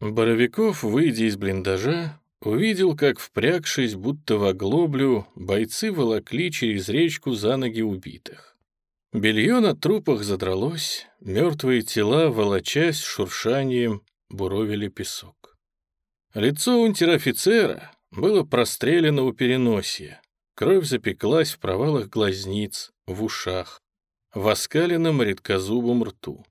Боровиков, выйдя из блиндажа, увидел, как, впрягшись, будто в оглоблю, бойцы волокли через речку за ноги убитых. Белье на трупах задралось, мертвые тела, волочась шуршанием, буровили песок. Лицо унтер-офицера было прострелено у переносия, кровь запеклась в провалах глазниц, в ушах, в оскаленном редкозубом рту.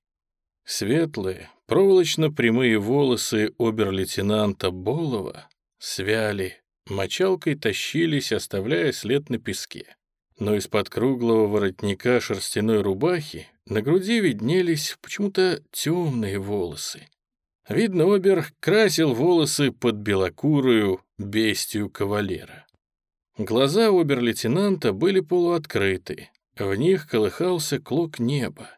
Светлые, проволочно-прямые волосы обер-лейтенанта Болова свяли, мочалкой тащились, оставляя след на песке. Но из-под круглого воротника шерстяной рубахи на груди виднелись почему-то темные волосы. Видно, Обер красил волосы под белокурую бестию кавалера. Глаза обер-лейтенанта были полуоткрыты, в них колыхался клок неба,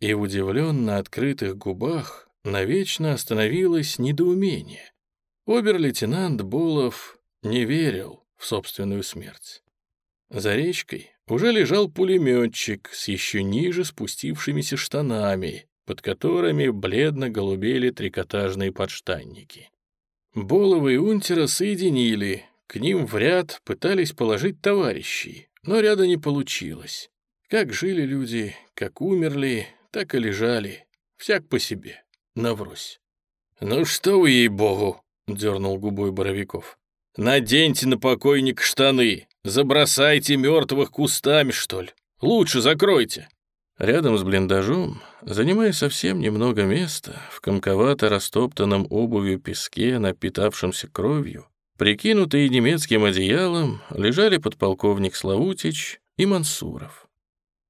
и в удивленно открытых губах навечно остановилось недоумение. Обер-лейтенант Булов не верил в собственную смерть. За речкой уже лежал пулеметчик с еще ниже спустившимися штанами, под которыми бледно голубели трикотажные подштанники. Болова и Унтера соединили, к ним в ряд пытались положить товарищей, но ряда не получилось. Как жили люди, как умерли, так и лежали, всяк по себе, наврось. «Ну что вы, ей-богу!» — дернул губой Боровиков. «Наденьте на покойник штаны, забросайте мертвых кустами, что ли. Лучше закройте». Рядом с блиндажом, занимая совсем немного места, в комковато растоптанном обувью песке, напитавшемся кровью, прикинутые немецким одеялом, лежали подполковник Славутич и Мансуров.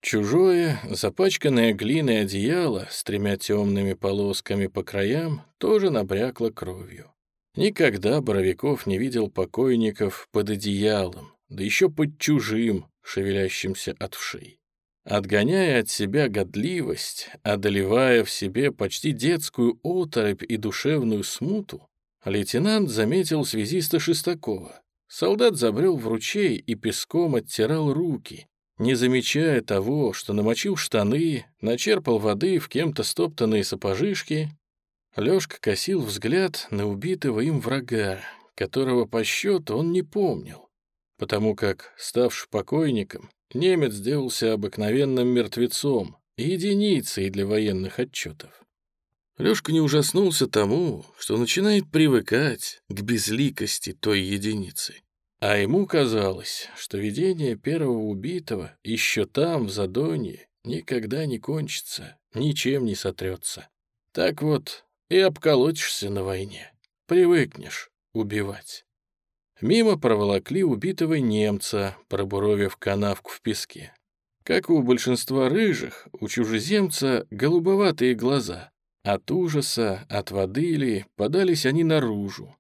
Чужое, запачканное глиной одеяло с тремя темными полосками по краям тоже набрякло кровью. Никогда Боровиков не видел покойников под одеялом, да еще под чужим, шевелящимся от вшей. Отгоняя от себя годливость, одолевая в себе почти детскую оторопь и душевную смуту, лейтенант заметил связиста Шестакова. Солдат забрел в ручей и песком оттирал руки, не замечая того, что намочил штаны, начерпал воды в кем-то стоптанные сапожишки, Лёшка косил взгляд на убитого им врага, которого по счету он не помнил, потому как, ставший покойником, немец сделался обыкновенным мертвецом, единицей для военных отчетов. Лёшка не ужаснулся тому, что начинает привыкать к безликости той единицы. А ему казалось, что видение первого убитого еще там, в Задонье, никогда не кончится, ничем не сотрется. Так вот и обколотишься на войне, привыкнешь убивать. Мимо проволокли убитого немца, пробуровив канавку в песке. Как у большинства рыжих, у чужеземца голубоватые глаза. От ужаса, от воды ли, подались они наружу,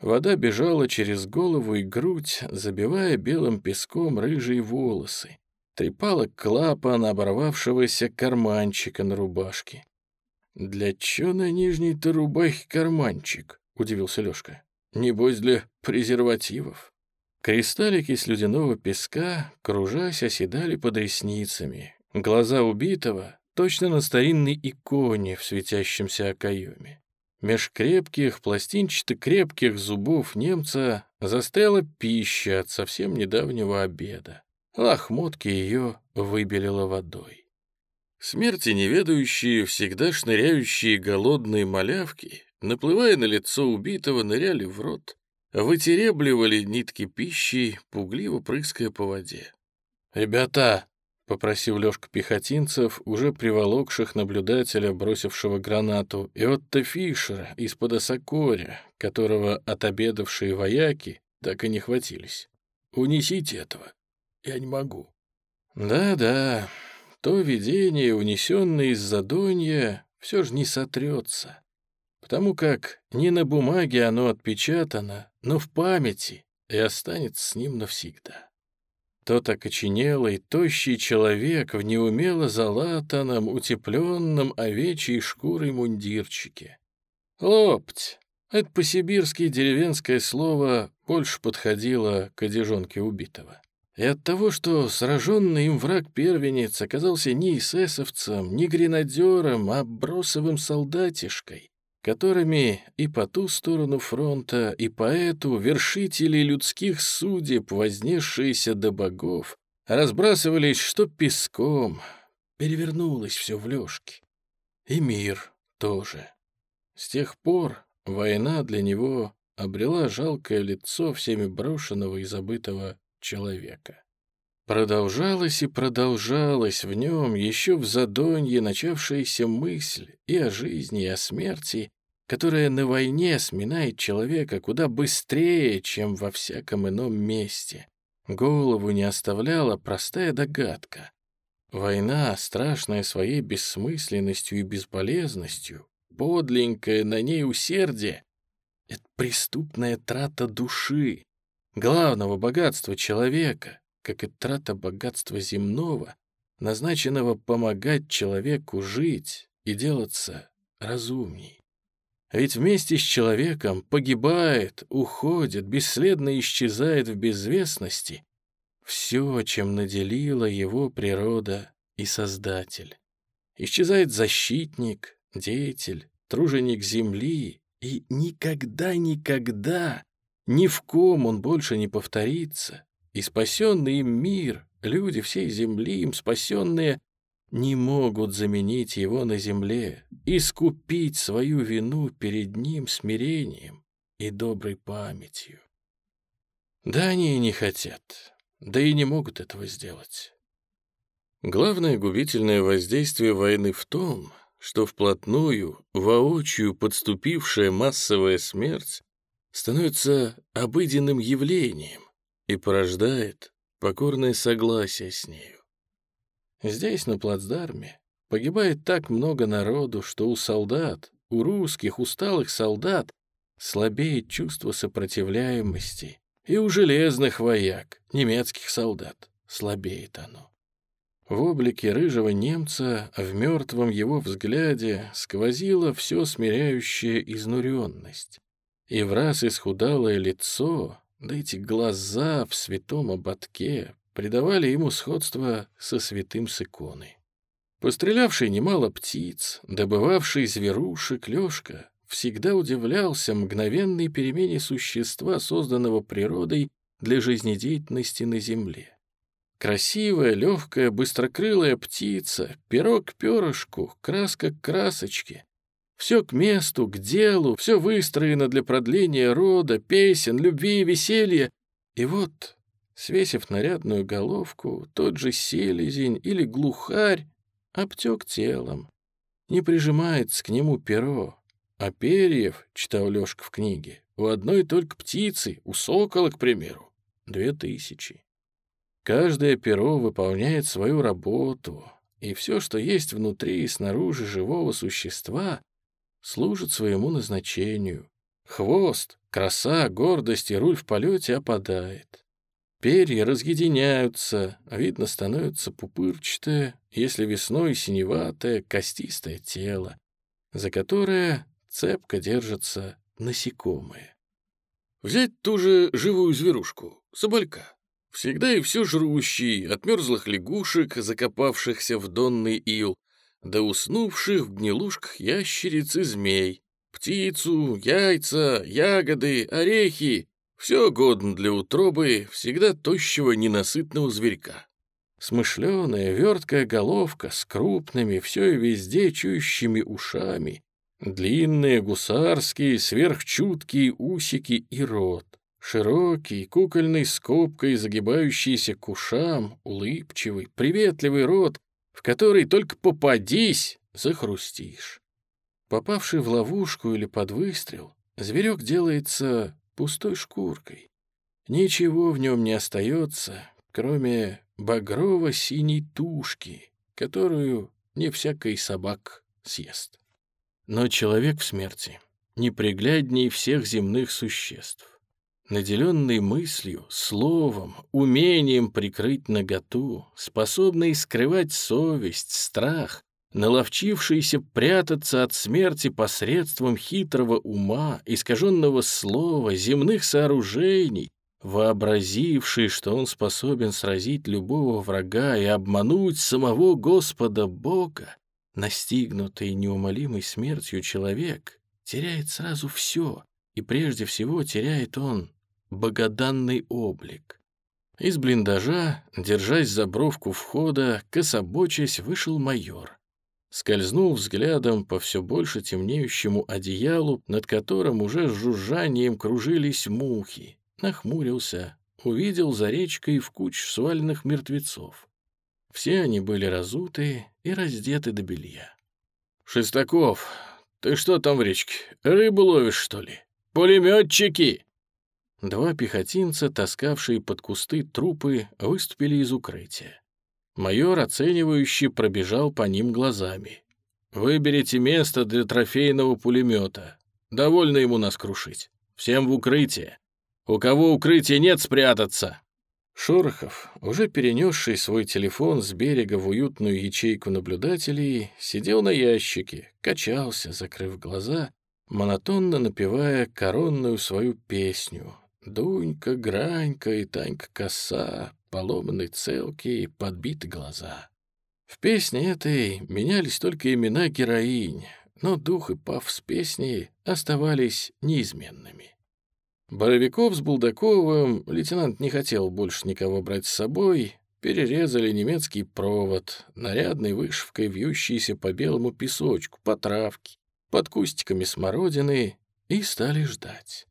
Вода бежала через голову и грудь, забивая белым песком рыжие волосы. Трепала клапан оборвавшегося карманчика на рубашке. «Для чё на нижней-то рубахе карманчик?» — удивился Лёшка. «Небось, для презервативов». Кристаллики слюдяного песка, кружась, оседали под ресницами. Глаза убитого точно на старинной иконе в светящемся окоеме. Меж крепких, пластинчато-крепких зубов немца застряла пища от совсем недавнего обеда. Лохмотки ее выбелила водой. Смерти неведающие, всегда шныряющие голодные малявки, наплывая на лицо убитого, ныряли в рот, вытеребливали нитки пищи, пугливо прыская по воде. «Ребята!» — попросил Лёшка пехотинцев, уже приволокших наблюдателя, бросившего гранату, и Отто Фишера из-под осокоря, которого отобедавшие вояки так и не хватились. «Унесите этого. Я не могу». «Да-да, то видение, унесенное из Задонья, все же не сотрется, потому как не на бумаге оно отпечатано, но в памяти и останется с ним навсегда». Тот окоченелый, тощий человек в неумело залатанном, утепленном овечьей шкурой мундирчике. Лопть. Это по-сибирски деревенское слово больше подходило к одежонке убитого. И от того, что сраженный им враг-первенец оказался не эсэсовцем, не гренадером, а бросовым солдатишкой, которыми и по ту сторону фронта, и по эту вершители людских судеб, вознесшиеся до богов, разбрасывались что песком, перевернулось все в лёжке. И мир тоже. С тех пор война для него обрела жалкое лицо всеми брошенного и забытого человека. Продолжалась и продолжалась в нем еще в задонье начавшаяся мысль и о жизни, и о смерти, которая на войне сминает человека куда быстрее, чем во всяком ином месте. Голову не оставляла простая догадка. Война, страшная своей бессмысленностью и бесполезностью, подленькое на ней усердие — это преступная трата души, главного богатства человека, как и трата богатства земного, назначенного помогать человеку жить и делаться разумней. Ведь вместе с человеком погибает, уходит, бесследно исчезает в безвестности все, чем наделила его природа и Создатель. Исчезает защитник, деятель, труженик земли, и никогда-никогда ни в ком он больше не повторится, и спасенный им мир, люди всей земли, им спасенные, не могут заменить его на земле, искупить свою вину перед ним смирением и доброй памятью. Да они и не хотят, да и не могут этого сделать. Главное губительное воздействие войны в том, что вплотную, воочию подступившая массовая смерть становится обыденным явлением, и порождает покорное согласие с нею. Здесь, на плацдарме, погибает так много народу, что у солдат, у русских усталых солдат слабеет чувство сопротивляемости, и у железных вояк, немецких солдат, слабеет оно. В облике рыжего немца, в мертвом его взгляде сквозила все смиряющая изнуренность, и в раз исхудалое лицо да эти глаза в святом ободке придавали ему сходство со святым с иконой. Пострелявший немало птиц, добывавший зверушек, Лёшка всегда удивлялся мгновенной перемене существа, созданного природой для жизнедеятельности на земле. Красивая, легкая, быстрокрылая птица, перо к перышку, краска к красочке, все к месту, к делу, все выстроено для продления рода, песен, любви и веселья. И вот, свесив нарядную головку, тот же селезень или глухарь обтек телом. Не прижимается к нему перо, а перьев, читал Лёшка в книге, у одной только птицы, у сокола, к примеру, две тысячи. Каждое перо выполняет свою работу, и все, что есть внутри и снаружи живого существа, служит своему назначению. Хвост, краса, гордость и руль в полете опадает. Перья разъединяются, а видно становится пупырчатое, если весной синеватое, костистое тело, за которое цепко держатся насекомые. Взять ту же живую зверушку, соболька. Всегда и все жрущий, от мерзлых лягушек, закопавшихся в донный ил, до уснувших в гнилушках ящериц и змей, птицу, яйца, ягоды, орехи — все годно для утробы всегда тощего ненасытного зверька. Смышленая, верткая головка с крупными, все и везде чующими ушами, длинные гусарские, сверхчуткие усики и рот, широкий, кукольной скобкой загибающийся к ушам, улыбчивый, приветливый рот, в который только попадись, захрустишь. Попавший в ловушку или под выстрел, зверек делается пустой шкуркой. Ничего в нем не остается, кроме багрово-синей тушки, которую не всякий собак съест. Но человек в смерти неприглядней всех земных существ наделенный мыслью, словом, умением прикрыть наготу, способный скрывать совесть, страх, наловчившийся прятаться от смерти посредством хитрого ума, искаженного слова, земных сооружений, вообразивший, что он способен сразить любого врага и обмануть самого Господа Бога, настигнутый неумолимой смертью человек, теряет сразу все, и прежде всего теряет он богоданный облик. Из блиндажа, держась за бровку входа, кособочась, вышел майор. Скользнул взглядом по все больше темнеющему одеялу, над которым уже с жужжанием кружились мухи. Нахмурился, увидел за речкой в куч сваленных мертвецов. Все они были разуты и раздеты до белья. «Шестаков, ты что там в речке? Рыбу ловишь, что ли? Пулеметчики!» Два пехотинца, таскавшие под кусты трупы, выступили из укрытия. Майор, оценивающе, пробежал по ним глазами. «Выберите место для трофейного пулемета. Довольно ему нас крушить. Всем в укрытие. У кого укрытия нет, спрятаться!» Шорохов, уже перенесший свой телефон с берега в уютную ячейку наблюдателей, сидел на ящике, качался, закрыв глаза, монотонно напевая коронную свою песню, Дунька, Гранька и Танька коса, поломанные целки и подбиты глаза. В песне этой менялись только имена героинь, но дух и пафос песни оставались неизменными. Боровиков с Булдаковым лейтенант не хотел больше никого брать с собой, перерезали немецкий провод, нарядной вышивкой вьющийся по белому песочку, по травке, под кустиками смородины, и стали ждать.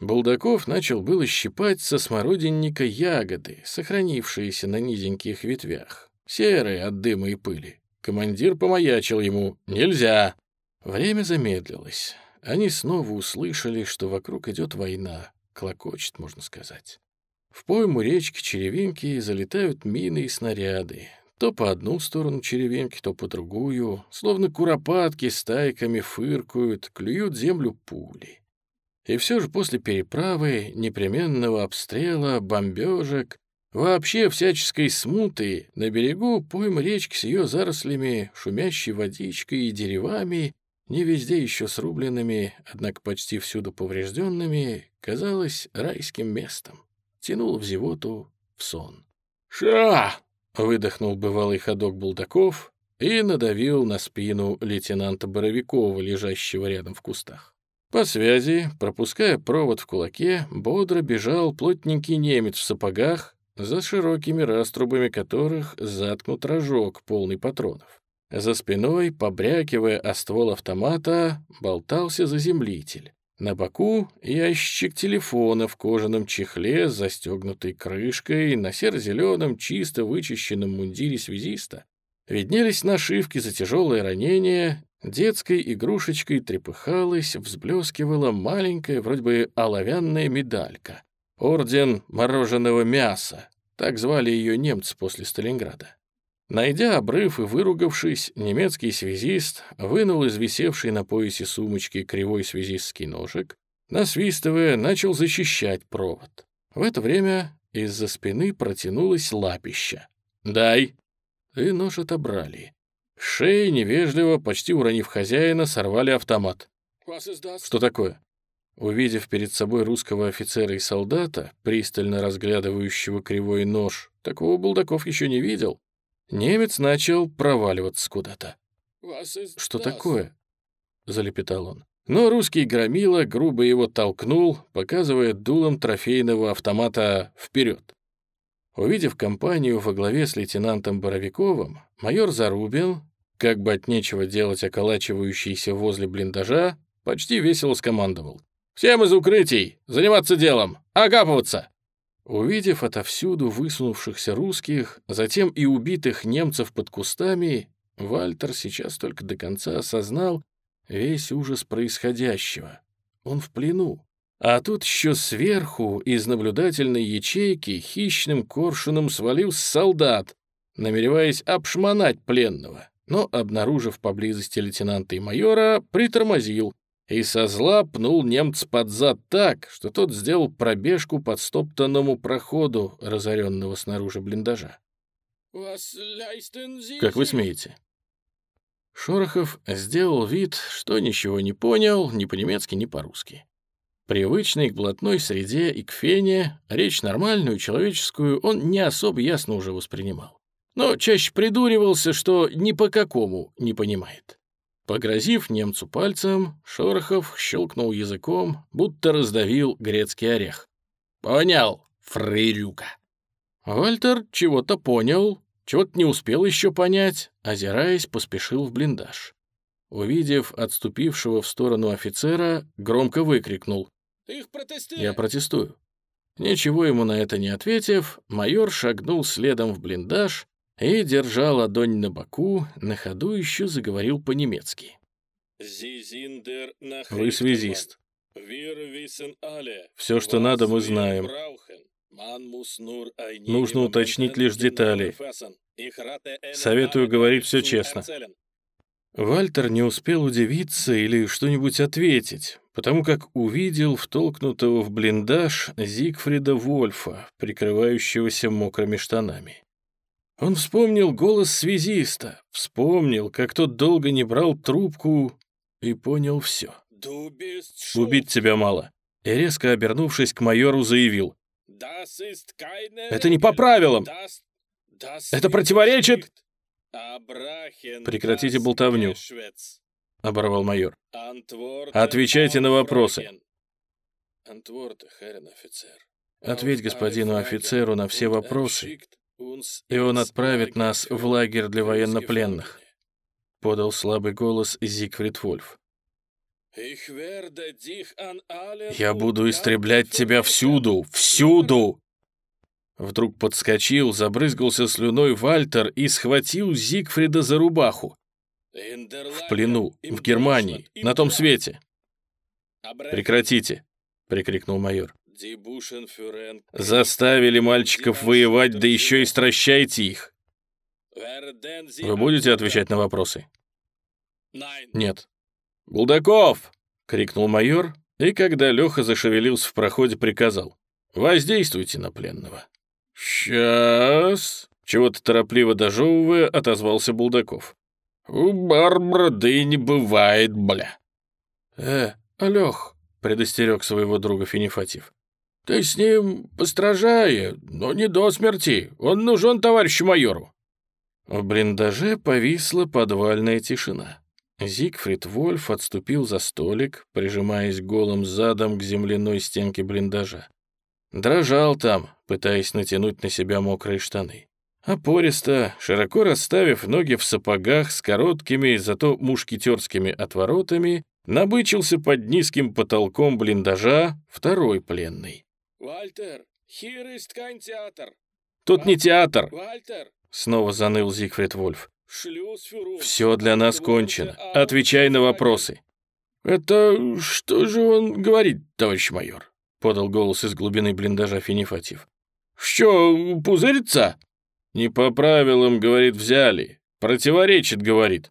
Булдаков начал было щипать со смородинника ягоды, сохранившиеся на низеньких ветвях, серые от дыма и пыли. Командир помаячил ему «Нельзя!». Время замедлилось. Они снова услышали, что вокруг идет война, клокочет, можно сказать. В пойму речки Черевинки залетают мины и снаряды. То по одну сторону черевинки, то по другую, словно куропатки стайками фыркают, клюют землю пули. И все же после переправы, непременного обстрела, бомбежек, вообще всяческой смуты, на берегу пойма речки с ее зарослями, шумящей водичкой и деревами, не везде еще срубленными, однако почти всюду поврежденными, казалось райским местом. Тянул в зевоту, в сон. «Ша!» — выдохнул бывалый ходок Булдаков и надавил на спину лейтенанта Боровикова, лежащего рядом в кустах. По связи, пропуская провод в кулаке, бодро бежал плотненький немец в сапогах, за широкими раструбами которых заткнут рожок, полный патронов. За спиной, побрякивая о ствол автомата, болтался заземлитель. На боку ящик телефона в кожаном чехле с застегнутой крышкой, на серо-зеленом, чисто вычищенном мундире связиста виднелись нашивки за тяжелое ранение Детской игрушечкой трепыхалась, взблескивала маленькая, вроде бы оловянная медалька. Орден мороженого мяса. Так звали ее немцы после Сталинграда. Найдя обрыв и выругавшись, немецкий связист вынул из висевшей на поясе сумочки кривой связистский ножик, насвистывая, начал защищать провод. В это время из-за спины протянулась лапища. «Дай!» И нож отобрали. Шеи невежливо, почти уронив хозяина, сорвали автомат. «Что такое?» Увидев перед собой русского офицера и солдата, пристально разглядывающего кривой нож, такого Булдаков еще не видел, немец начал проваливаться куда-то. «Что такое?» — залепетал он. Но русский громила грубо его толкнул, показывая дулом трофейного автомата вперед. Увидев компанию во главе с лейтенантом Боровиковым, майор Зарубин, как бы от нечего делать околачивающийся возле блиндажа, почти весело скомандовал. «Всем из укрытий! Заниматься делом! Окапываться!» Увидев отовсюду высунувшихся русских, затем и убитых немцев под кустами, Вальтер сейчас только до конца осознал весь ужас происходящего. Он в плену. А тут еще сверху из наблюдательной ячейки хищным коршуном свалился солдат, намереваясь обшмонать пленного но, обнаружив поблизости лейтенанта и майора, притормозил и со зла пнул немца под зад так, что тот сделал пробежку по стоптанному проходу, разоренного снаружи блиндажа. «Как вы смеете?» Шорохов сделал вид, что ничего не понял ни по-немецки, ни по-русски. Привычный к блатной среде и к фене, речь нормальную, человеческую, он не особо ясно уже воспринимал но чаще придуривался, что ни по какому не понимает. Погрозив немцу пальцем, Шорохов щелкнул языком, будто раздавил грецкий орех. «Понял, фрейрюка». Вальтер чего-то понял, чего-то не успел еще понять, озираясь, поспешил в блиндаж. Увидев отступившего в сторону офицера, громко выкрикнул. «Ты их протестуй!» «Я протестую». Ничего ему на это не ответив, майор шагнул следом в блиндаж и, держа ладонь на боку, на ходу еще заговорил по-немецки. «Вы связист. Все, что надо, мы знаем. Нужно уточнить лишь детали. Советую говорить все честно». Вальтер не успел удивиться или что-нибудь ответить, потому как увидел втолкнутого в блиндаж Зигфрида Вольфа, прикрывающегося мокрыми штанами. Он вспомнил голос связиста, вспомнил, как тот долго не брал трубку и понял все. «Убить тебя мало». И резко обернувшись к майору, заявил. «Это не по правилам! Это противоречит...» «Прекратите болтовню», — оборвал майор. «Отвечайте на вопросы». «Ответь господину офицеру на все вопросы, и он отправит нас в лагерь для военнопленных», — подал слабый голос Зигфрид Вольф. «Я буду истреблять тебя всюду, всюду!» Вдруг подскочил, забрызгался слюной Вальтер и схватил Зигфрида за рубаху. В плену, в Германии, на том свете. «Прекратите!» — прикрикнул майор. «Заставили мальчиков воевать, да еще и стращайте их!» «Вы будете отвечать на вопросы?» «Нет». «Булдаков!» — крикнул майор, и когда Леха зашевелился в проходе, приказал. «Воздействуйте на пленного». «Сейчас...» — чего-то торопливо дожевывая, отозвался Булдаков. «У Барбара да и не бывает, бля». «Э, Алёх», — предостерег своего друга Финифатив. «Ты с ним постражая, но не до смерти. Он нужен товарищу майору». В блиндаже повисла подвальная тишина. Зигфрид Вольф отступил за столик, прижимаясь голым задом к земляной стенке блиндажа. Дрожал там, пытаясь натянуть на себя мокрые штаны. Опористо, широко расставив ноги в сапогах с короткими, зато мушкетерскими отворотами, набычился под низким потолком блиндажа второй пленный. «Вальтер, ist kein театр!» «Тут не театр!» «Вальтер!» — снова заныл Зигфрид Вольф. «Все для нас кончено. Отвечай на вопросы». «Это что же он говорит, товарищ майор?» — подал голос из глубины блиндажа Финифатив. «Что, пузырится?» «Не по правилам, — говорит, — взяли. Противоречит, — говорит».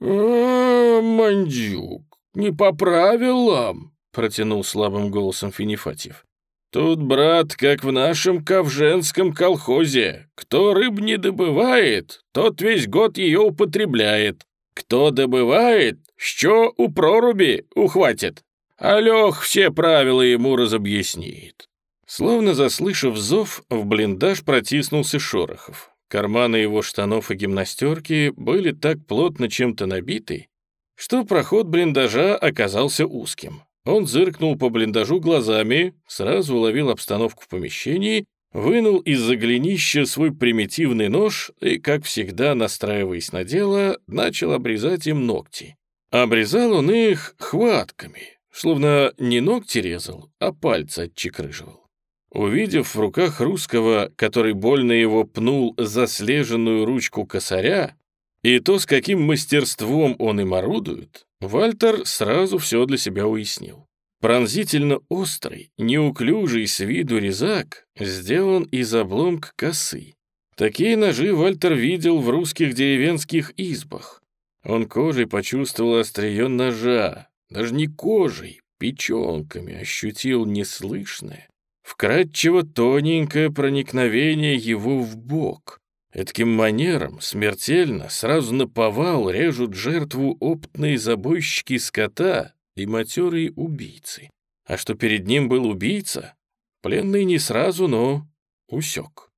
«А, мандюк, не по правилам», — протянул слабым голосом Финифатив. «Тут, брат, как в нашем ковженском колхозе. Кто рыб не добывает, тот весь год ее употребляет. Кто добывает, что у проруби ухватит. Алёх все правила ему разобъяснит». Словно заслышав зов, в блиндаж протиснулся Шорохов. Карманы его штанов и гимнастерки были так плотно чем-то набиты, что проход блиндажа оказался узким. Он зыркнул по блиндажу глазами, сразу уловил обстановку в помещении, вынул из-за голенища свой примитивный нож и, как всегда, настраиваясь на дело, начал обрезать им ногти. Обрезал он их хватками, словно не ногти резал, а пальцы отчекрыживал. Увидев в руках русского, который больно его пнул заслеженную ручку косаря, и то, с каким мастерством он им орудует, Вальтер сразу все для себя уяснил. Пронзительно острый, неуклюжий с виду резак сделан из обломка косы. Такие ножи Вальтер видел в русских деревенских избах. Он кожей почувствовал острие ножа, даже не кожей, печенками ощутил неслышное, вкрадчиво тоненькое проникновение его в бок. Эдаким манером смертельно сразу наповал режут жертву опытные забойщики скота и матерые убийцы. А что перед ним был убийца, пленный не сразу, но усек.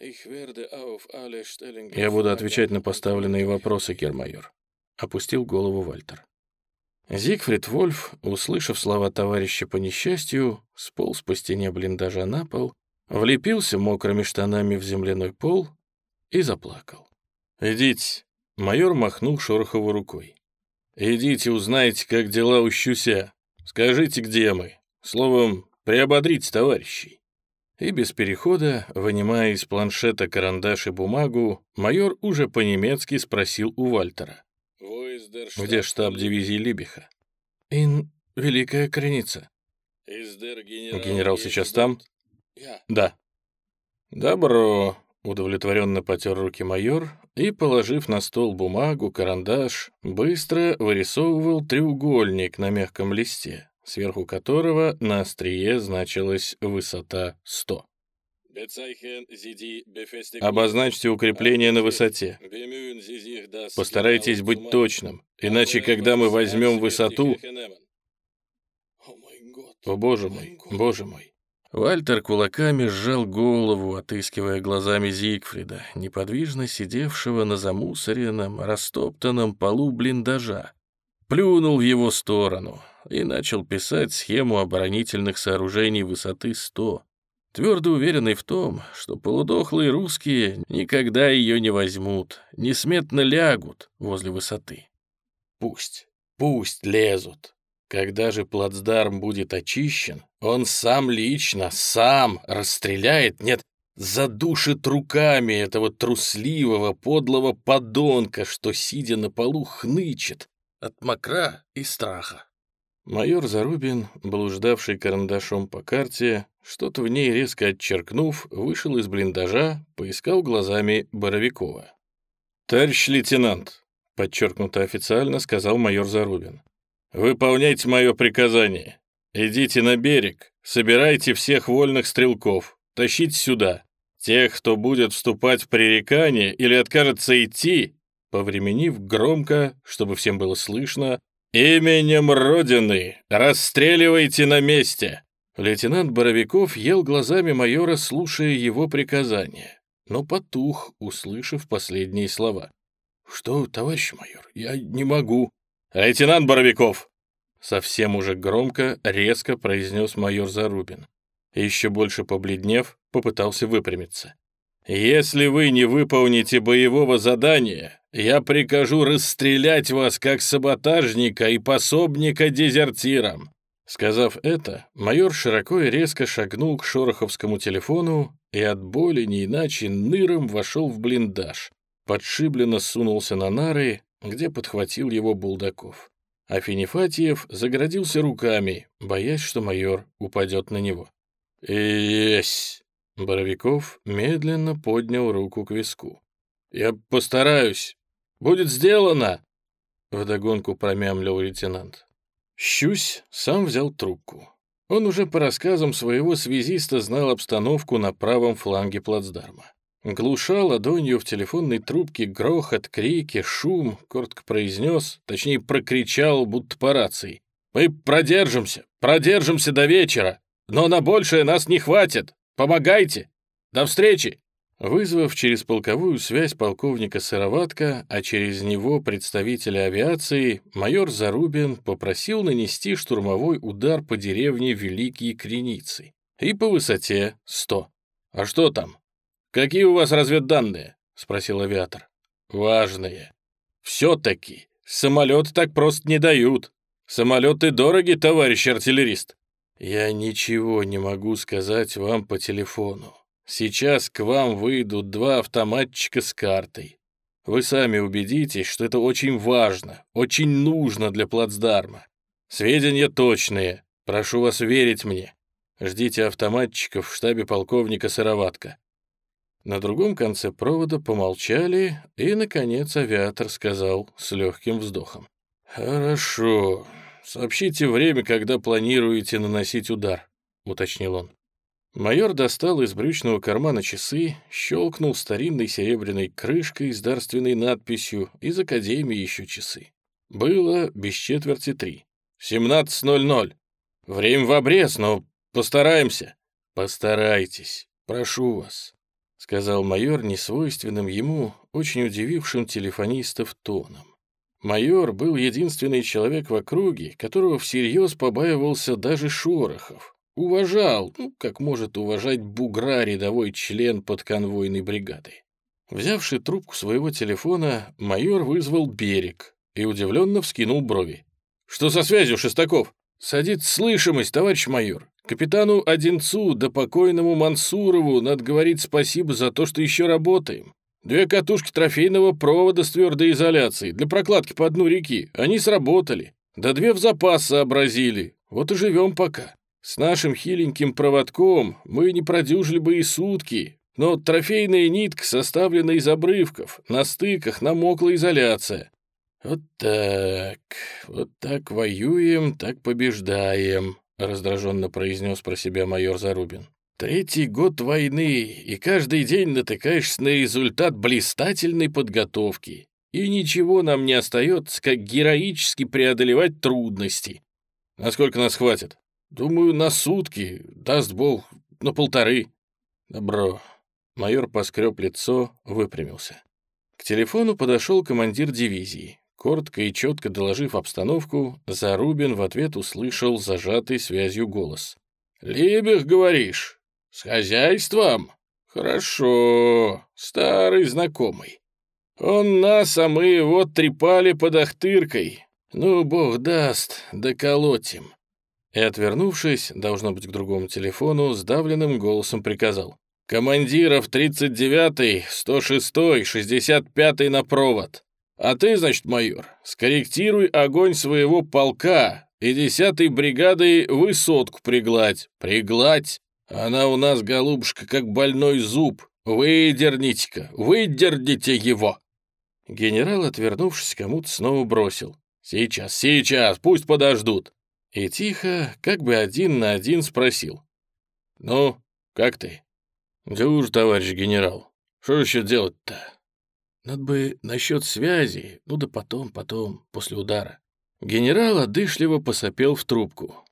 Я буду отвечать на поставленные вопросы, гермайор. — опустил голову Вальтер. Зигфрид Вольф, услышав слова товарища по несчастью, сполз по стене блиндажа на пол, влепился мокрыми штанами в земляной пол и заплакал. «Идите», — майор махнул Шорохову рукой. «Идите, узнайте, как дела у Щуся. Скажите, где мы. Словом, приободрите товарищей». И без перехода, вынимая из планшета карандаш и бумагу, майор уже по-немецки спросил у Вальтера. Где штаб дивизии Либиха? Ин Великая Креница. Генерал сейчас там? Да. Добро. Удовлетворенно потер руки майор и, положив на стол бумагу, карандаш, быстро вырисовывал треугольник на мягком листе, сверху которого на острие значилась высота 100. Обозначьте укрепление на высоте. Постарайтесь быть точным, иначе, когда мы возьмем высоту... О, боже мой, боже мой. Вальтер кулаками сжал голову, отыскивая глазами Зигфрида, неподвижно сидевшего на замусоренном, растоптанном полу блиндажа. Плюнул в его сторону и начал писать схему оборонительных сооружений высоты 100 твердо уверенный в том, что полудохлые русские никогда ее не возьмут, несметно лягут возле высоты. Пусть, пусть лезут. Когда же плацдарм будет очищен, он сам лично, сам расстреляет, нет, задушит руками этого трусливого, подлого подонка, что, сидя на полу, хнычет от мокра и страха. Майор Зарубин, блуждавший карандашом по карте, что-то в ней резко отчеркнув, вышел из блиндажа, поискал глазами Боровикова. «Товарищ лейтенант», — подчеркнуто официально сказал майор Зарубин, «выполняйте мое приказание. Идите на берег, собирайте всех вольных стрелков, тащите сюда. Тех, кто будет вступать в пререкание или откажется идти, повременив громко, чтобы всем было слышно, «Именем Родины расстреливайте на месте!» Лейтенант Боровиков ел глазами майора, слушая его приказания, но потух, услышав последние слова. «Что, товарищ майор, я не могу». «Лейтенант Боровиков!» Совсем уже громко, резко произнес майор Зарубин. Еще больше побледнев, попытался выпрямиться. «Если вы не выполните боевого задания, я прикажу расстрелять вас как саботажника и пособника дезертирам. Сказав это, майор широко и резко шагнул к шороховскому телефону и от боли не иначе ныром вошел в блиндаж. Подшибленно сунулся на нары, где подхватил его Булдаков. А Финифатьев заградился руками, боясь, что майор упадет на него. «Есть!» Боровиков медленно поднял руку к виску. «Я постараюсь. Будет сделано!» Вдогонку промямлил лейтенант. Щусь сам взял трубку. Он уже по рассказам своего связиста знал обстановку на правом фланге плацдарма. Глуша ладонью в телефонной трубке грохот, крики, шум, коротко произнес, точнее прокричал, будто по рации. «Мы продержимся, продержимся до вечера, но на большее нас не хватит. Помогайте! До встречи!» Вызвав через полковую связь полковника Сыроватка, а через него представителя авиации, майор Зарубин попросил нанести штурмовой удар по деревне Великие Креницы и по высоте 100. «А что там? Какие у вас разведданные?» — спросил авиатор. «Важные. Все-таки самолет так просто не дают. Самолеты дороги, товарищ артиллерист». «Я ничего не могу сказать вам по телефону. Сейчас к вам выйдут два автоматчика с картой. Вы сами убедитесь, что это очень важно, очень нужно для плацдарма. Сведения точные. Прошу вас верить мне. Ждите автоматчиков в штабе полковника Сыроватка». На другом конце провода помолчали, и, наконец, авиатор сказал с легким вздохом. «Хорошо. Сообщите время, когда планируете наносить удар», — уточнил он. Майор достал из брючного кармана часы, щелкнул старинной серебряной крышкой с дарственной надписью «Из Академии еще часы». Было без четверти три. «17.00. Время в обрез, но постараемся». «Постарайтесь, прошу вас», — сказал майор несвойственным ему, очень удивившим телефонистов тоном. Майор был единственный человек в округе, которого всерьез побаивался даже Шорохов. Уважал, ну, как может уважать бугра рядовой член подконвойной бригады. Взявший трубку своего телефона, майор вызвал берег и удивленно вскинул брови. «Что со связью, Шестаков?» «Садит слышимость, товарищ майор. Капитану Одинцу да покойному Мансурову надо говорить спасибо за то, что еще работаем. Две катушки трофейного провода с твердой изоляцией для прокладки по дну реки. Они сработали. Да две в запас сообразили. Вот и живем пока. С нашим хиленьким проводком мы не продюжили бы и сутки, но трофейная нитка составлена из обрывков, на стыках намокла изоляция. Вот так, вот так воюем, так побеждаем, раздраженно произнес про себя майор Зарубин. Третий год войны, и каждый день натыкаешься на результат блистательной подготовки. И ничего нам не остается, как героически преодолевать трудности. Насколько нас хватит? Думаю, на сутки, даст бог, на полторы. Добро. Майор поскреб лицо, выпрямился. К телефону подошел командир дивизии. Коротко и четко доложив обстановку, Зарубин в ответ услышал зажатый связью голос. «Либех, говоришь? С хозяйством? Хорошо, старый знакомый. Он нас, а мы его трепали под ахтыркой. Ну, бог даст, доколотим». И, отвернувшись, должно быть, к другому телефону, сдавленным голосом приказал. «Командиров 39-й, 106-й, 65-й на провод. А ты, значит, майор, скорректируй огонь своего полка и десятой бригадой высотку пригладь. Пригладь. Она у нас, голубушка, как больной зуб. Выдерните-ка, выдерните его. Генерал, отвернувшись, кому-то снова бросил. «Сейчас, сейчас, пусть подождут». И тихо, как бы один на один спросил. «Ну, как ты?» «Дюж, товарищ генерал. Что еще делать-то?» Надо бы насчет связи, ну да потом, потом, после удара. Генерал одышливо посопел в трубку.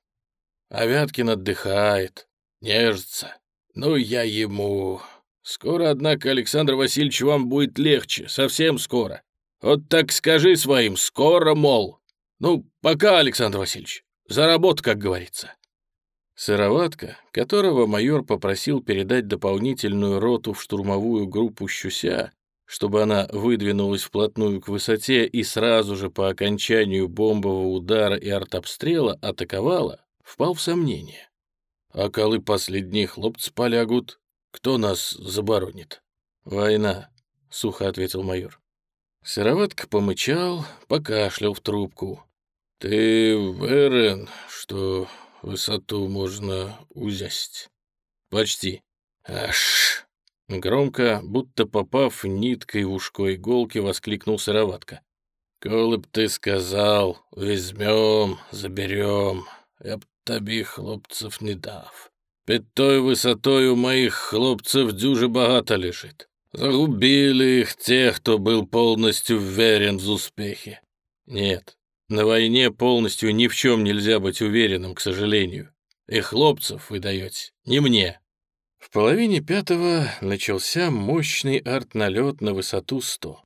Авяткин отдыхает, нежится. Ну, я ему... Скоро, однако, Александр Васильевич, вам будет легче, совсем скоро. Вот так скажи своим, скоро, мол. Ну, пока, Александр Васильевич, за работу, как говорится. Сыроватка, которого майор попросил передать дополнительную роту в штурмовую группу «Щуся», чтобы она выдвинулась вплотную к высоте и сразу же по окончанию бомбового удара и артобстрела атаковала, впал в сомнение. «А коли последние хлопцы полягут, кто нас заборонит?» «Война», — сухо ответил майор. Сыроватка помычал, покашлял в трубку. «Ты уверен, что высоту можно узясть?» «Почти». «Аш!» Громко, будто попав ниткой в ушко иголки, воскликнул сыроватка. «Коли б ты сказал, возьмем, заберем, я б тобі хлопцев не дав. Під той висотою моих хлопцев дюже багато лежит. Загубили их те, кто был полностью уверен в успехе. Нет, на войне полностью ни в чем нельзя быть уверенным, к сожалению. И хлопцев вы даете не мне, половине пятого начался мощный артналет на высоту 100.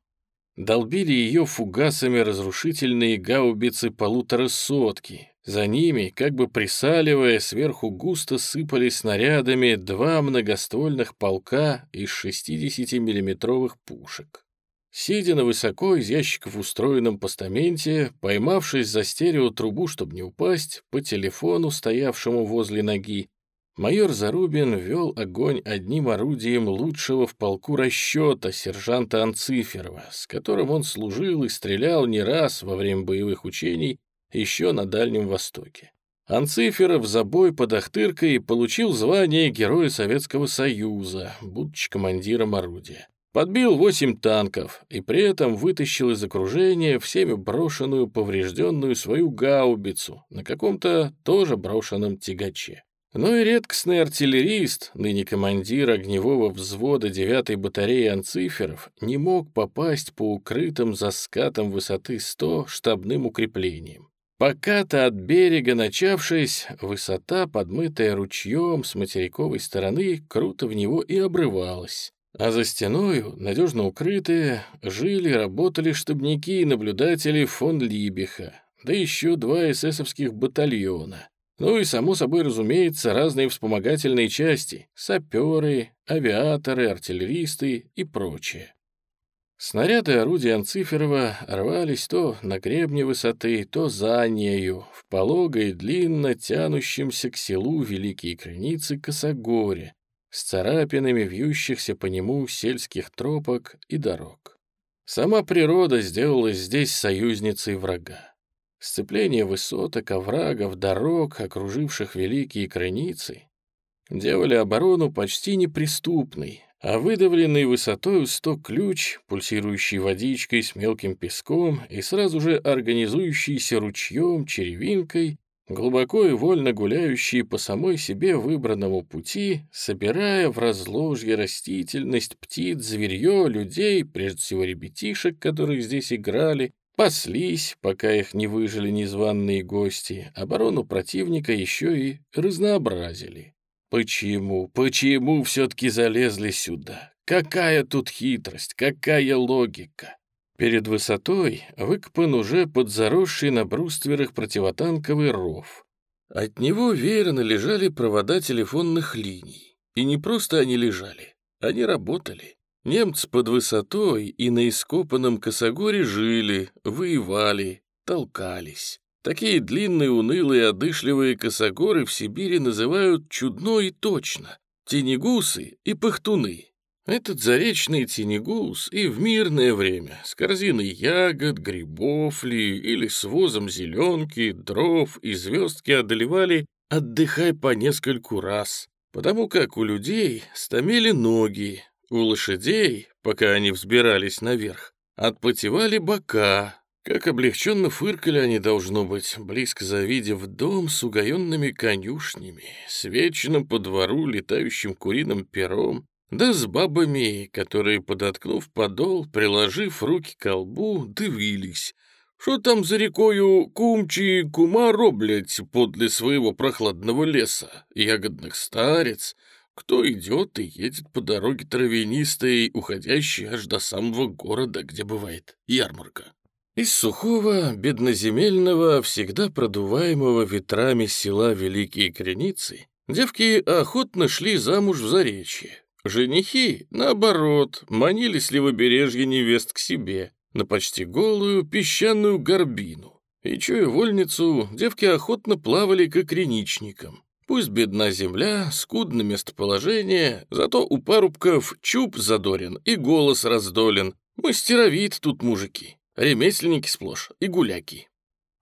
Долбили ее фугасами разрушительные гаубицы полутора сотки. За ними, как бы присаливая, сверху густо сыпали снарядами два многоствольных полка из 60-миллиметровых пушек. Сидя на высоко из ящиков устроенном постаменте, поймавшись за стереотрубу, чтобы не упасть, по телефону, стоявшему возле ноги, Майор Зарубин вел огонь одним орудием лучшего в полку расчета сержанта Анциферова, с которым он служил и стрелял не раз во время боевых учений еще на Дальнем Востоке. Анциферов за бой под Ахтыркой получил звание Героя Советского Союза, будучи командиром орудия. Подбил восемь танков и при этом вытащил из окружения всеми брошенную поврежденную свою гаубицу на каком-то тоже брошенном тягаче. Но и редкостный артиллерист, ныне командир огневого взвода 9-й батареи анциферов, не мог попасть по укрытым за скатом высоты 100 штабным укреплениям. Пока-то от берега начавшись, высота, подмытая ручьем с материковой стороны, круто в него и обрывалась. А за стеною, надежно укрытые, жили, работали штабники и наблюдатели фон Либиха, да еще два эсэсовских батальона. Ну и, само собой разумеется, разные вспомогательные части — саперы, авиаторы, артиллеристы и прочее. Снаряды орудия Анциферова рвались то на гребне высоты, то за нею, в пологой длинно тянущемся к селу Великие Крыницы Косогоре, с царапинами вьющихся по нему сельских тропок и дорог. Сама природа сделалась здесь союзницей врага. Сцепление высоток, оврагов, дорог, окруживших великие крыницы, делали оборону почти неприступной, а выдавленный высотой сто ключ, пульсирующий водичкой с мелким песком и сразу же организующийся ручьем, черевинкой, глубоко и вольно гуляющие по самой себе выбранному пути, собирая в разложье растительность, птиц, зверье, людей, прежде всего ребятишек, которые здесь играли, паслись, пока их не выжили незваные гости, оборону противника еще и разнообразили. Почему, почему все-таки залезли сюда? Какая тут хитрость, какая логика? Перед высотой выкопан уже под заросший на брустверах противотанковый ров. От него верно лежали провода телефонных линий. И не просто они лежали, они работали. Немцы под высотой и на ископанном косогоре жили, воевали, толкались. Такие длинные, унылые, одышливые косогоры в Сибири называют чудно и точно — тенегусы и пахтуны. Этот заречный тенегус и в мирное время с корзиной ягод, грибов ли или с возом зеленки, дров и звездки одолевали «отдыхай по нескольку раз», потому как у людей стомели ноги, у лошадей, пока они взбирались наверх, отпотевали бока, как облегченно фыркали они, должно быть, близко завидев дом с угаенными конюшнями, с вечным по двору летающим куриным пером, да с бабами, которые, подоткнув подол, приложив руки к колбу, дивились, что там за рекою кумчи кума роблять подле своего прохладного леса, ягодных старец, кто идет и едет по дороге травянистой, уходящей аж до самого города, где бывает ярмарка. Из сухого, бедноземельного, всегда продуваемого ветрами села Великие Креницы девки охотно шли замуж в Заречье. Женихи, наоборот, манили с левобережья невест к себе, на почти голую песчаную горбину. И чуя вольницу, девки охотно плавали к окреничникам. Пусть бедна земля, скудно местоположение, зато у парубков чуб задорен и голос раздолен. Мастеровит тут мужики. Ремесленники сплошь и гуляки.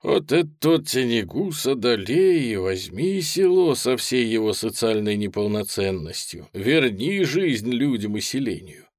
Вот этот тенегус одолей и возьми село со всей его социальной неполноценностью, верни жизнь людям и селению.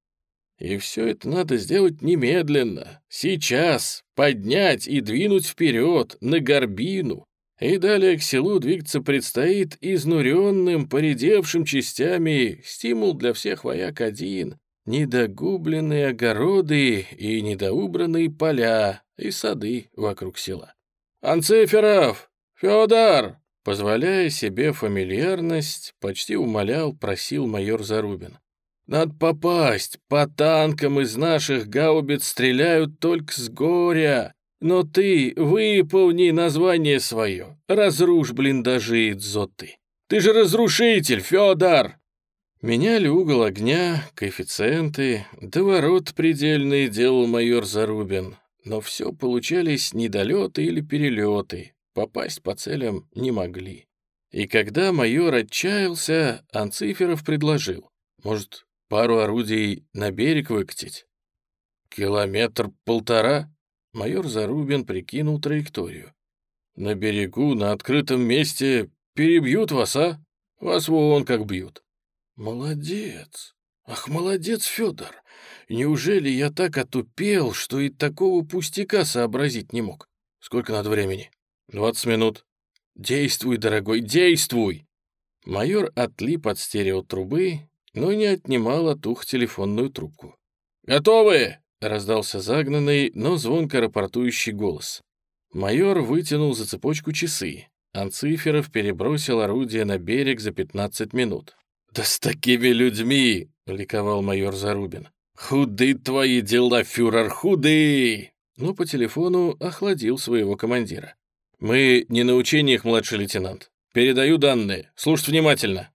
И все это надо сделать немедленно, сейчас, поднять и двинуть вперед, на горбину. И далее к селу двигаться предстоит изнуренным, поредевшим частями, стимул для всех вояк один недогубленные огороды и недоубранные поля и сады вокруг села. «Анциферов! Федор!» Позволяя себе фамильярность, почти умолял, просил майор Зарубин. «Надо попасть, по танкам из наших гаубиц стреляют только с горя, но ты выполни название свое, разрушь блиндажи дзоты. Ты же разрушитель, Федор!» Меняли угол огня, коэффициенты, до ворот предельные делал майор Зарубин, но все получались недолеты или перелеты, попасть по целям не могли. И когда майор отчаялся, Анциферов предложил, может, пару орудий на берег выкатить? Километр-полтора? Майор Зарубин прикинул траекторию. На берегу, на открытом месте перебьют вас, а? Вас вон как бьют. «Молодец! Ах, молодец, Федор! Неужели я так отупел, что и такого пустяка сообразить не мог? Сколько надо времени?» «Двадцать минут». «Действуй, дорогой, действуй!» Майор отлип от стереотрубы, но не отнимал от ух телефонную трубку. «Готовы!» — раздался загнанный, но звонко рапортующий голос. Майор вытянул за цепочку часы. Анциферов перебросил орудие на берег за 15 минут. «Да с такими людьми!» — ликовал майор Зарубин. «Худы твои дела, фюрер, худы!» Но по телефону охладил своего командира. «Мы не на учениях, младший лейтенант. Передаю данные. Слушать внимательно».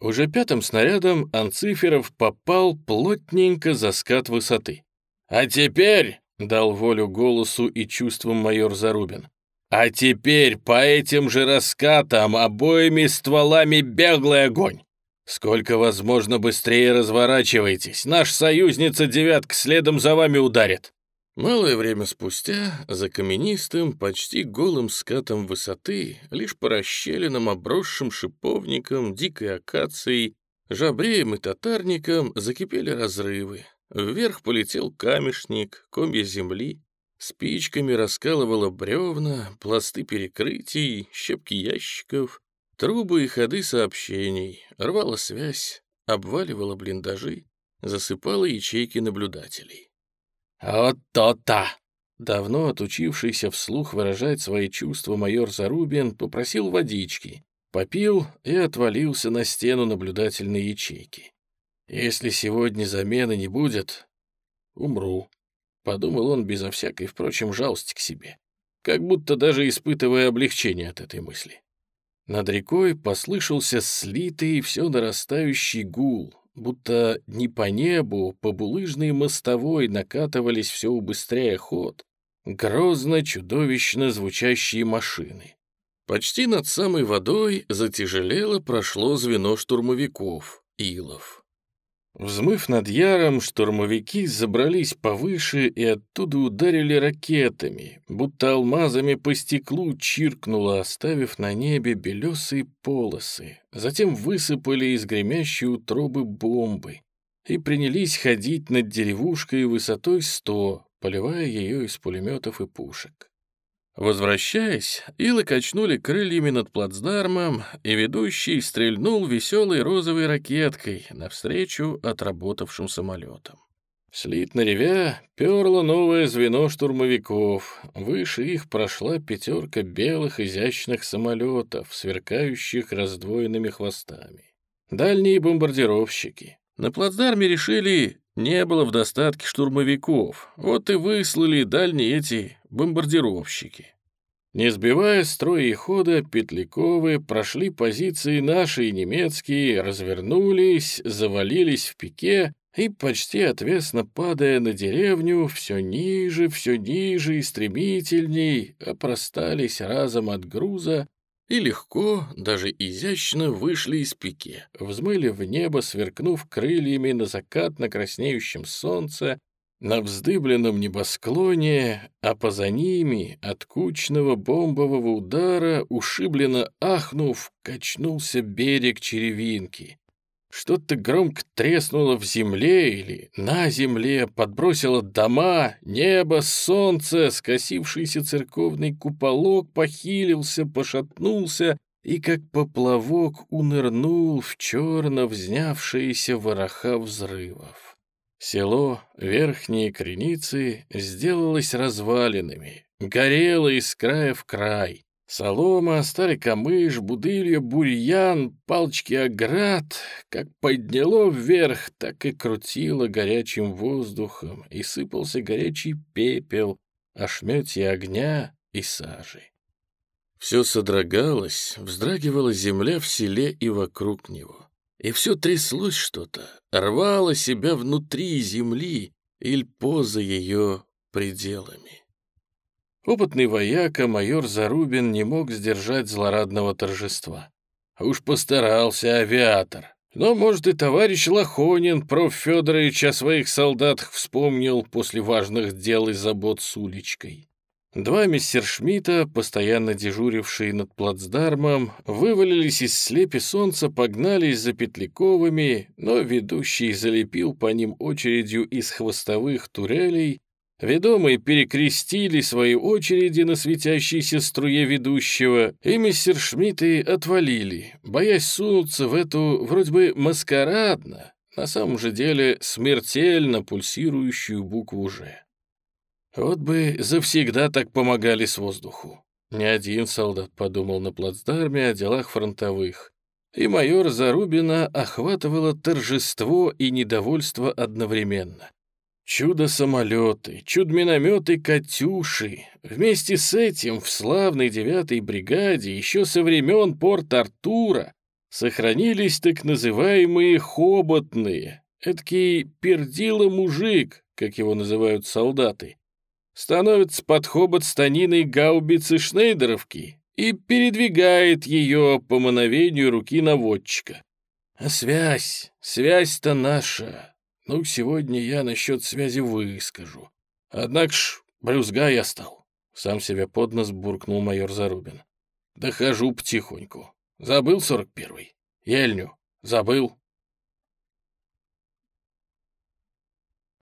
Уже пятым снарядом Анциферов попал плотненько за скат высоты. «А теперь», — дал волю голосу и чувствам майор Зарубин, «а теперь по этим же раскатам обоими стволами беглый огонь. Сколько возможно быстрее разворачивайтесь, наш союзница девятка следом за вами ударит». Малое время спустя, за каменистым, почти голым скатом высоты, лишь по расщелинам, обросшим шиповником, дикой акацией, жабреем и татарником закипели разрывы. Вверх полетел камешник, комья земли, спичками раскалывало бревна, пласты перекрытий, щепки ящиков, трубы и ходы сообщений, рвала связь, обваливала блиндажи, засыпала ячейки наблюдателей. «Вот то-то!» Давно отучившийся вслух выражать свои чувства майор Зарубин попросил водички, попил и отвалился на стену наблюдательной ячейки. «Если сегодня замены не будет, умру», — подумал он безо всякой, впрочем, жалости к себе, как будто даже испытывая облегчение от этой мысли. Над рекой послышался слитый все нарастающий гул, будто не по небу, по булыжной мостовой накатывались все убыстряя ход, грозно-чудовищно звучащие машины. Почти над самой водой затяжелело прошло звено штурмовиков, илов. Взмыв над Яром, штурмовики забрались повыше и оттуда ударили ракетами, будто алмазами по стеклу чиркнуло, оставив на небе белесые полосы. Затем высыпали из гремящей утробы бомбы и принялись ходить над деревушкой высотой сто, поливая ее из пулеметов и пушек. Возвращаясь, илы качнули крыльями над плацдармом, и ведущий стрельнул веселой розовой ракеткой навстречу отработавшим самолетам. Слитно ревя, перло новое звено штурмовиков. Выше их прошла пятерка белых изящных самолетов, сверкающих раздвоенными хвостами. Дальние бомбардировщики. На плацдарме решили, не было в достатке штурмовиков, вот и выслали дальние эти бомбардировщики. Не сбивая строя и хода, Петляковы прошли позиции наши и немецкие, развернулись, завалились в пике и, почти отвесно падая на деревню, все ниже, все ниже и стремительней, опростались разом от груза и легко, даже изящно вышли из пике, взмыли в небо, сверкнув крыльями на закатно краснеющем солнце, на вздыбленном небосклоне, а поза ними от кучного бомбового удара, ушибленно ахнув, качнулся берег черевинки. Что-то громко треснуло в земле или на земле, подбросило дома, небо, солнце, скосившийся церковный куполок похилился, пошатнулся и, как поплавок, унырнул в черно взнявшиеся вороха взрывов. Село Верхние Креницы сделалось развалинами, горело из края в край. Солома, старый камыш, будылья, бурьян, палочки оград, как подняло вверх, так и крутило горячим воздухом, и сыпался горячий пепел, ошметья огня и сажи. Все содрогалось, вздрагивала земля в селе и вокруг него и все тряслось что-то, рвало себя внутри земли или поза ее пределами. Опытный вояка майор Зарубин не мог сдержать злорадного торжества. Уж постарался авиатор. Но, может, и товарищ Лохонин, проф. Федорович, о своих солдатах вспомнил после важных дел и забот с уличкой. Два мессершмитта, постоянно дежурившие над плацдармом, вывалились из слепи солнца, погнались за Петляковыми, но ведущий залепил по ним очередью из хвостовых турелей, ведомые перекрестили свои очереди на светящейся струе ведущего, и мессершмитты отвалили, боясь сунуться в эту вроде бы маскарадно, на самом же деле смертельно пульсирующую букву «Ж». Вот бы завсегда так помогали с воздуху. Ни один солдат подумал на плацдарме о делах фронтовых. И майор Зарубина охватывало торжество и недовольство одновременно. Чудо-самолеты, чудо-минометы «Катюши». Вместе с этим в славной девятой бригаде еще со времен Порт-Артура сохранились так называемые «хоботные», эдакий пердило-мужик, как его называют солдаты, становится под хобот станиной гаубицы Шнейдеровки и передвигает ее по мановению руки наводчика. А связь, связь-то наша. Ну, сегодня я насчет связи выскажу. Однако ж, брюзга я стал. Сам себя под нос буркнул майор Зарубин. Дохожу потихоньку. Забыл сорок первый? Ельню. Забыл.